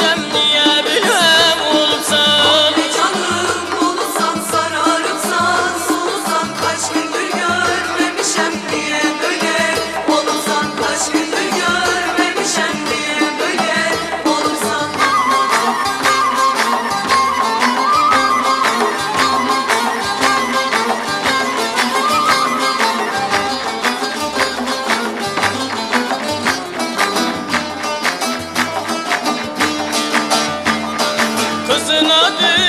Sunday. adına